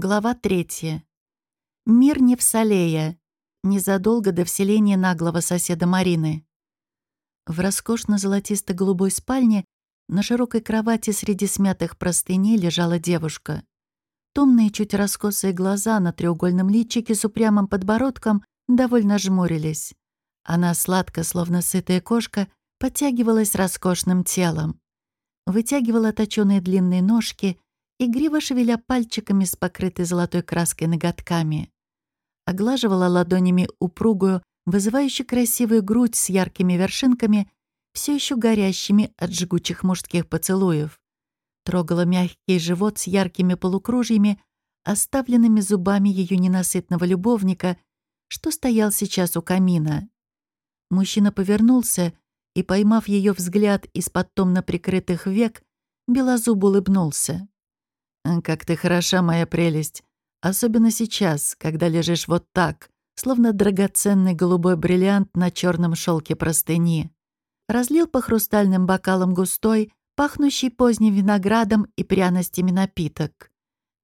Глава третья. Мир не в Салея. Незадолго до вселения наглого соседа Марины. В роскошно-золотисто-голубой спальне на широкой кровати среди смятых простыней лежала девушка. Томные, чуть раскосые глаза на треугольном личике с упрямым подбородком довольно жмурились. Она сладко, словно сытая кошка, подтягивалась роскошным телом. Вытягивала точёные длинные ножки, игриво шевеля пальчиками с покрытой золотой краской ноготками. Оглаживала ладонями упругую, вызывающе красивую грудь с яркими вершинками, все еще горящими от жгучих мужских поцелуев. Трогала мягкий живот с яркими полукружьями, оставленными зубами ее ненасытного любовника, что стоял сейчас у камина. Мужчина повернулся и, поймав ее взгляд из-под томно прикрытых век, белозуб улыбнулся. «Как ты хороша, моя прелесть, особенно сейчас, когда лежишь вот так, словно драгоценный голубой бриллиант на черном шелке простыни». Разлил по хрустальным бокалам густой, пахнущий поздним виноградом и пряностями напиток.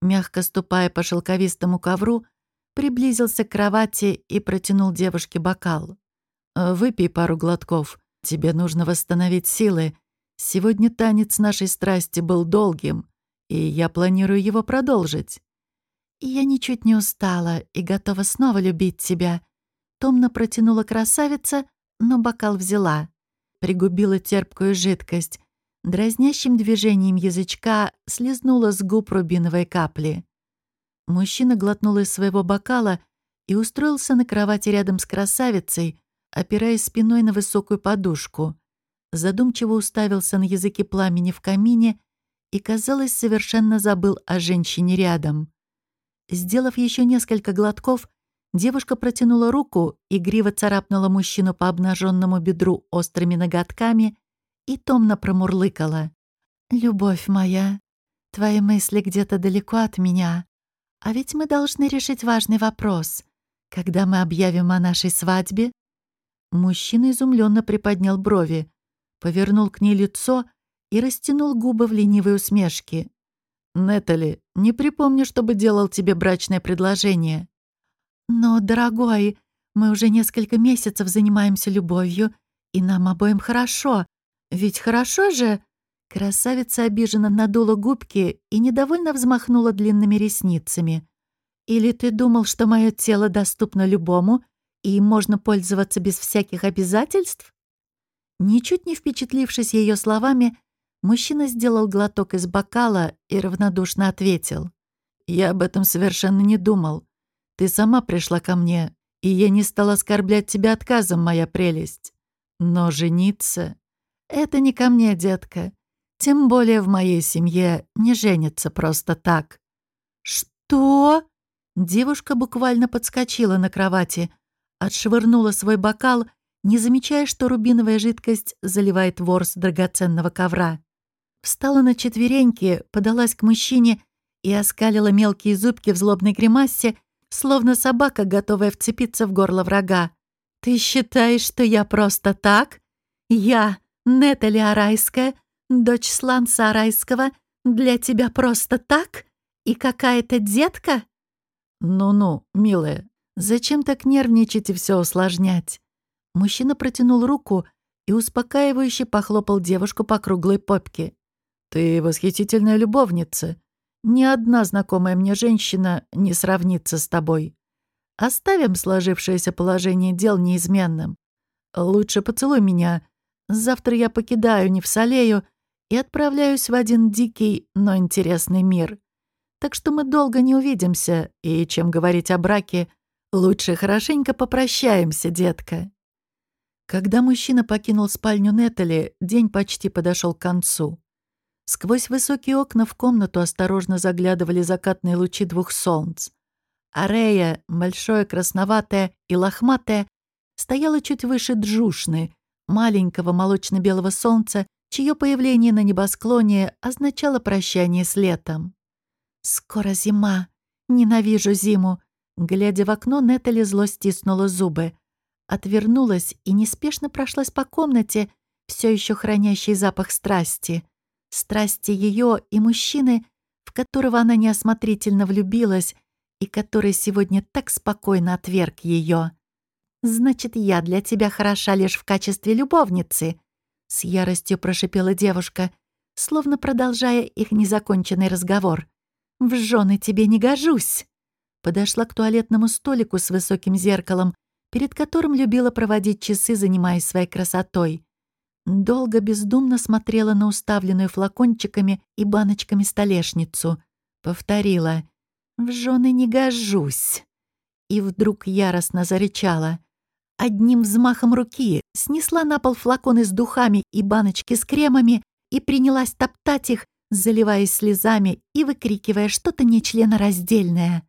Мягко ступая по шелковистому ковру, приблизился к кровати и протянул девушке бокал. «Выпей пару глотков. Тебе нужно восстановить силы. Сегодня танец нашей страсти был долгим, и я планирую его продолжить». «Я ничуть не устала и готова снова любить тебя», — томно протянула красавица, но бокал взяла. Пригубила терпкую жидкость. Дразнящим движением язычка слезнула с губ рубиновой капли. Мужчина глотнул из своего бокала и устроился на кровати рядом с красавицей, опираясь спиной на высокую подушку. Задумчиво уставился на языки пламени в камине и, казалось, совершенно забыл о женщине рядом. Сделав еще несколько глотков, девушка протянула руку, игриво царапнула мужчину по обнаженному бедру острыми ноготками и томно промурлыкала. «Любовь моя, твои мысли где-то далеко от меня. А ведь мы должны решить важный вопрос. Когда мы объявим о нашей свадьбе?» Мужчина изумленно приподнял брови, повернул к ней лицо и растянул губы в ленивой усмешке. «Нетали, не припомню, чтобы делал тебе брачное предложение». «Но, дорогой, мы уже несколько месяцев занимаемся любовью, и нам обоим хорошо. Ведь хорошо же?» Красавица обиженно надула губки и недовольно взмахнула длинными ресницами. «Или ты думал, что мое тело доступно любому, и можно пользоваться без всяких обязательств?» Ничуть не впечатлившись ее словами, мужчина сделал глоток из бокала и равнодушно ответил. «Я об этом совершенно не думал. Ты сама пришла ко мне, и я не стал оскорблять тебя отказом, моя прелесть. Но жениться — это не ко мне, детка. Тем более в моей семье не женится просто так». «Что?» Девушка буквально подскочила на кровати, отшвырнула свой бокал, не замечая, что рубиновая жидкость заливает ворс драгоценного ковра. Встала на четвереньки, подалась к мужчине и оскалила мелкие зубки в злобной гримасе, словно собака, готовая вцепиться в горло врага. «Ты считаешь, что я просто так? Я, Нетали Арайская, дочь Сланца Арайского, для тебя просто так? И какая-то детка?» «Ну-ну, милая, зачем так нервничать и все усложнять?» Мужчина протянул руку и успокаивающе похлопал девушку по круглой попке. «Ты восхитительная любовница. Ни одна знакомая мне женщина не сравнится с тобой. Оставим сложившееся положение дел неизменным. Лучше поцелуй меня. Завтра я покидаю Невсалею и отправляюсь в один дикий, но интересный мир. Так что мы долго не увидимся, и, чем говорить о браке, лучше хорошенько попрощаемся, детка». Когда мужчина покинул спальню Нетали, день почти подошел к концу. Сквозь высокие окна в комнату осторожно заглядывали закатные лучи двух солнц. Арея, большое красноватое и лохматое, стояла чуть выше Джушны, маленького молочно-белого солнца, чье появление на небосклоне означало прощание с летом. «Скоро зима. Ненавижу зиму». Глядя в окно, Нетали зло стиснула зубы. Отвернулась и неспешно прошлась по комнате, все еще хранящей запах страсти. Страсти ее и мужчины, в которого она неосмотрительно влюбилась и который сегодня так спокойно отверг ее. «Значит, я для тебя хороша лишь в качестве любовницы», — с яростью прошипела девушка, словно продолжая их незаконченный разговор. «В жены тебе не гожусь!» Подошла к туалетному столику с высоким зеркалом, перед которым любила проводить часы, занимаясь своей красотой. Долго бездумно смотрела на уставленную флакончиками и баночками столешницу. Повторила «В жены не гожусь!» И вдруг яростно зарычала. Одним взмахом руки снесла на пол флаконы с духами и баночки с кремами и принялась топтать их, заливаясь слезами и выкрикивая что-то нечленораздельное.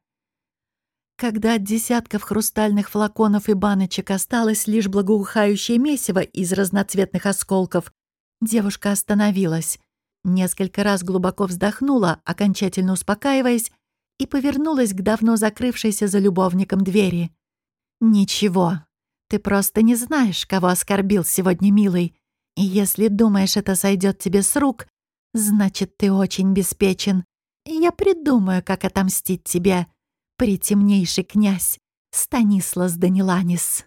Когда от десятков хрустальных флаконов и баночек осталось лишь благоухающее месиво из разноцветных осколков, девушка остановилась, несколько раз глубоко вздохнула, окончательно успокаиваясь, и повернулась к давно закрывшейся за любовником двери. «Ничего, ты просто не знаешь, кого оскорбил сегодня, милый, и если думаешь, это сойдет тебе с рук, значит, ты очень беспечен. Я придумаю, как отомстить тебе, притемнейший князь Станислас Даниланис».